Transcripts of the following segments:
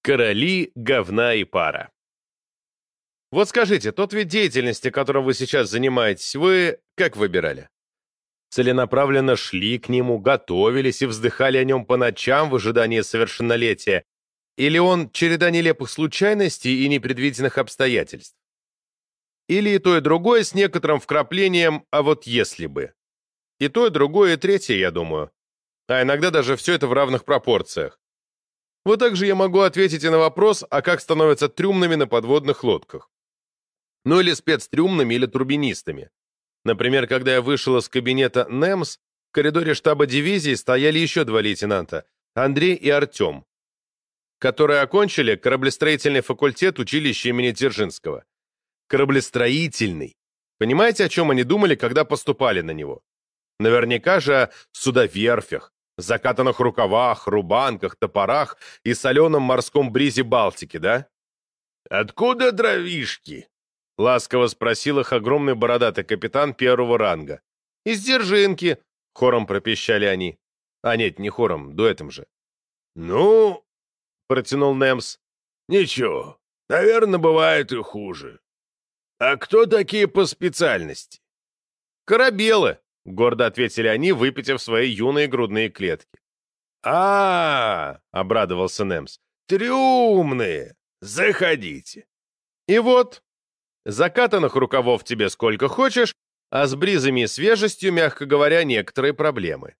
Короли, говна и пара. Вот скажите, тот вид деятельности, которым вы сейчас занимаетесь, вы как выбирали? Целенаправленно шли к нему, готовились и вздыхали о нем по ночам в ожидании совершеннолетия? Или он череда нелепых случайностей и непредвиденных обстоятельств? Или и то, и другое с некоторым вкраплением «а вот если бы». И то, и другое, и третье, я думаю. А иногда даже все это в равных пропорциях. Вот также я могу ответить и на вопрос, а как становятся трюмными на подводных лодках. Ну или спецтрюмными, или турбинистами. Например, когда я вышел из кабинета НЭМС, в коридоре штаба дивизии стояли еще два лейтенанта, Андрей и Артем, которые окончили кораблестроительный факультет училища имени Дзержинского. Кораблестроительный. Понимаете, о чем они думали, когда поступали на него? Наверняка же о судоверфях, закатанных рукавах, рубанках, топорах и соленом морском бризе Балтики, да? «Откуда дровишки?» — ласково спросил их огромный бородатый капитан первого ранга. «Из Дзержинки!» — хором пропищали они. А нет, не хором, дуэтом же. «Ну...» — протянул Немс. «Ничего, наверное, бывает и хуже. А кто такие по специальности?» «Корабелы!» — гордо ответили они, выпитив свои юные грудные клетки. а, -а, -а обрадовался Немс. «Трюмные! Заходите!» И вот, закатанных рукавов тебе сколько хочешь, а с бризами и свежестью, мягко говоря, некоторые проблемы.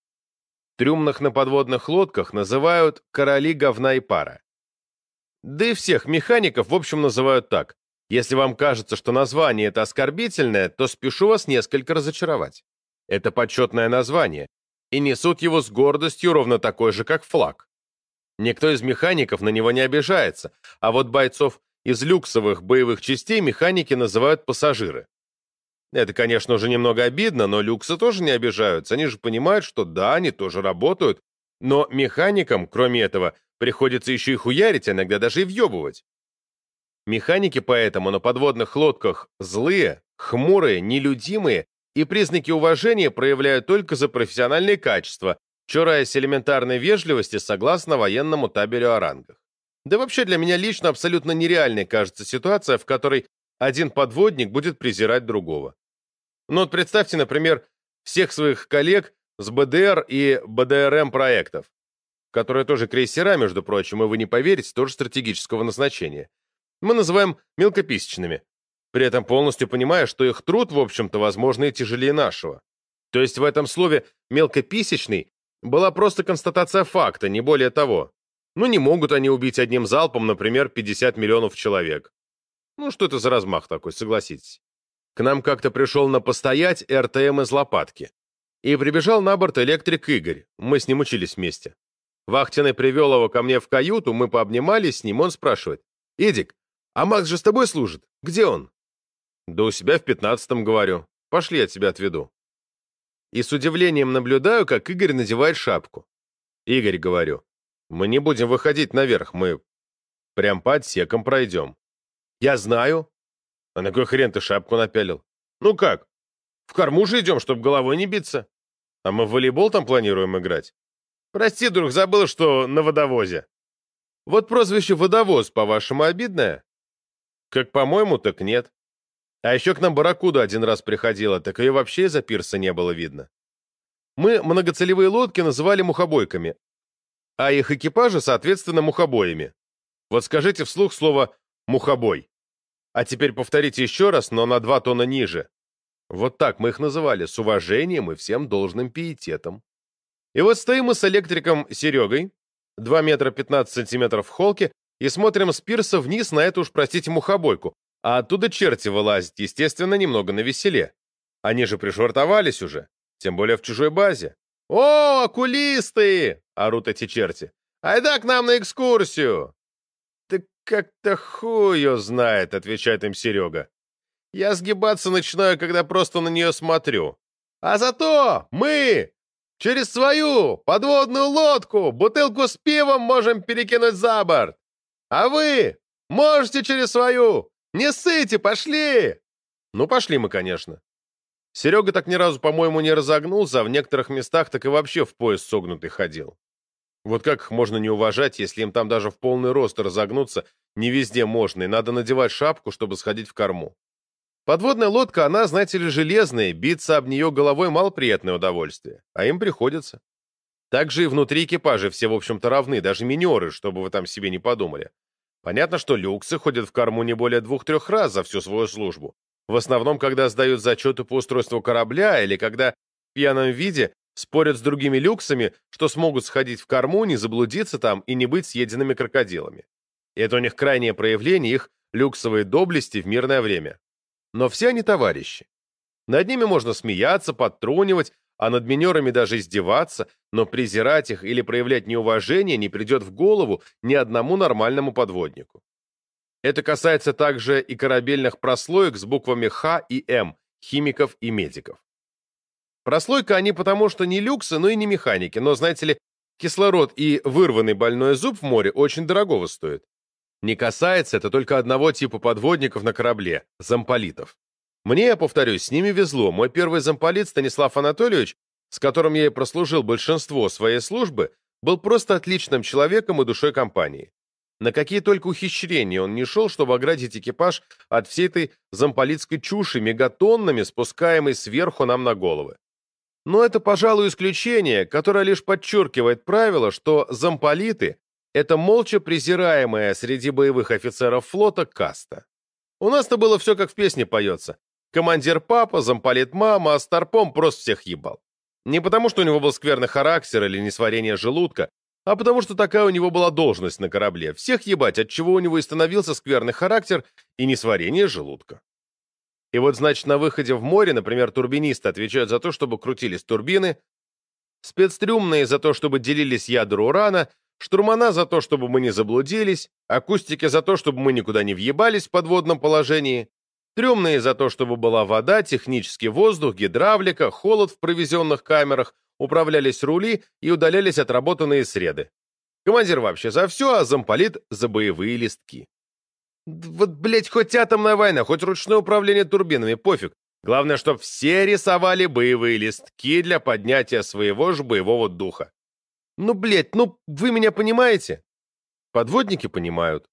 Трюмных на подводных лодках называют «короли говна и пара». Да и всех механиков, в общем, называют так. Если вам кажется, что название это оскорбительное, то спешу вас несколько разочаровать. Это почетное название, и несут его с гордостью ровно такой же, как флаг. Никто из механиков на него не обижается, а вот бойцов из люксовых боевых частей механики называют пассажиры. Это, конечно, уже немного обидно, но люксы тоже не обижаются. Они же понимают, что да, они тоже работают, но механикам, кроме этого, приходится еще и хуярить, а иногда даже и въебывать. Механики поэтому на подводных лодках злые, хмурые, нелюдимые и признаки уважения проявляют только за профессиональные качества, чураясь элементарной вежливости согласно военному табелю о рангах. Да вообще для меня лично абсолютно нереальной кажется ситуация, в которой один подводник будет презирать другого. Ну вот представьте, например, всех своих коллег с БДР и БДРМ проектов, которые тоже крейсера, между прочим, и вы не поверите, тоже стратегического назначения. Мы называем мелкописечными, при этом полностью понимая, что их труд, в общем-то, возможно, и тяжелее нашего. То есть в этом слове «мелкописечный» была просто констатация факта, не более того. Ну, не могут они убить одним залпом, например, 50 миллионов человек. Ну, что это за размах такой, согласитесь. К нам как-то пришел на постоять РТМ из лопатки. И прибежал на борт электрик Игорь, мы с ним учились вместе. Вахтенный привел его ко мне в каюту, мы пообнимались с ним, он спрашивает. «Эдик, а Макс же с тобой служит? Где он?» Да у себя в пятнадцатом, говорю. Пошли, я тебя отведу. И с удивлением наблюдаю, как Игорь надевает шапку. Игорь, говорю, мы не будем выходить наверх, мы прям по отсекам пройдем. Я знаю. А на кой хрен ты шапку напялил? Ну как? В корму же идем, чтобы головой не биться. А мы в волейбол там планируем играть. Прости, друг, забыл, что на водовозе. Вот прозвище «водовоз», по-вашему, обидное? Как по-моему, так нет. А еще к нам барракуда один раз приходила, так ее вообще из-за пирса не было видно. Мы многоцелевые лодки называли мухобойками, а их экипажи, соответственно, мухобоями. Вот скажите вслух слово «мухобой». А теперь повторите еще раз, но на два тона ниже. Вот так мы их называли, с уважением и всем должным пиететом. И вот стоим мы с электриком Серегой, 2 метра 15 сантиметров в холке, и смотрим с пирса вниз на эту уж, простите, мухобойку, а оттуда черти вылазят, естественно, немного на веселе. Они же пришвартовались уже, тем более в чужой базе. «О, окулисты!» — орут эти черти. «Айда к нам на экскурсию!» «Да как-то хую знает», — отвечает им Серега. «Я сгибаться начинаю, когда просто на нее смотрю. А зато мы через свою подводную лодку бутылку с пивом можем перекинуть за борт. А вы можете через свою не ссыте, пошли!» Ну, пошли мы, конечно. Серега так ни разу, по-моему, не разогнулся, а в некоторых местах так и вообще в пояс согнутый ходил. Вот как их можно не уважать, если им там даже в полный рост разогнуться не везде можно, и надо надевать шапку, чтобы сходить в корму. Подводная лодка, она, знаете ли, железная, биться об нее головой мало приятное удовольствие, а им приходится. Также и внутри экипажа все, в общем-то, равны, даже минеры, чтобы вы там себе не подумали. Понятно, что люксы ходят в корму не более двух-трех раз за всю свою службу. В основном, когда сдают зачеты по устройству корабля или когда в пьяном виде спорят с другими люксами, что смогут сходить в корму, не заблудиться там и не быть съеденными крокодилами. Это у них крайнее проявление их люксовой доблести в мирное время. Но все они товарищи. Над ними можно смеяться, подтрунивать, а над минерами даже издеваться, но презирать их или проявлять неуважение не придет в голову ни одному нормальному подводнику. Это касается также и корабельных прослоек с буквами Х и М, химиков и медиков. Прослойка они потому, что не люксы, но и не механики, но, знаете ли, кислород и вырванный больной зуб в море очень дорогого стоит. Не касается это только одного типа подводников на корабле – замполитов. Мне, я повторюсь, с ними везло. Мой первый замполит Станислав Анатольевич, с которым я и прослужил большинство своей службы, был просто отличным человеком и душой компании. На какие только ухищрения он не шел, чтобы оградить экипаж от всей этой замполитской чуши мегатоннами, спускаемой сверху нам на головы. Но это, пожалуй, исключение, которое лишь подчеркивает правило, что замполиты это молча презираемая среди боевых офицеров флота каста. У нас-то было все как в песне поется. Командир папа, замполит мама, а старпом просто всех ебал. Не потому, что у него был скверный характер или несварение желудка, а потому что такая у него была должность на корабле. Всех ебать, от чего у него и становился скверный характер и несварение желудка. И вот, значит, на выходе в море, например, турбинисты отвечают за то, чтобы крутились турбины, спецтрюмные за то, чтобы делились ядра урана, штурмана за то, чтобы мы не заблудились, акустики за то, чтобы мы никуда не въебались в подводном положении, трюмные за то, чтобы была вода, технический воздух, гидравлика, холод в провизионных камерах, управлялись рули и удалялись отработанные среды. Командир вообще за все, а замполит за боевые листки. Вот, блять, хоть атомная война, хоть ручное управление турбинами, пофиг. Главное, чтобы все рисовали боевые листки для поднятия своего же боевого духа. Ну, блядь, ну вы меня понимаете? Подводники понимают.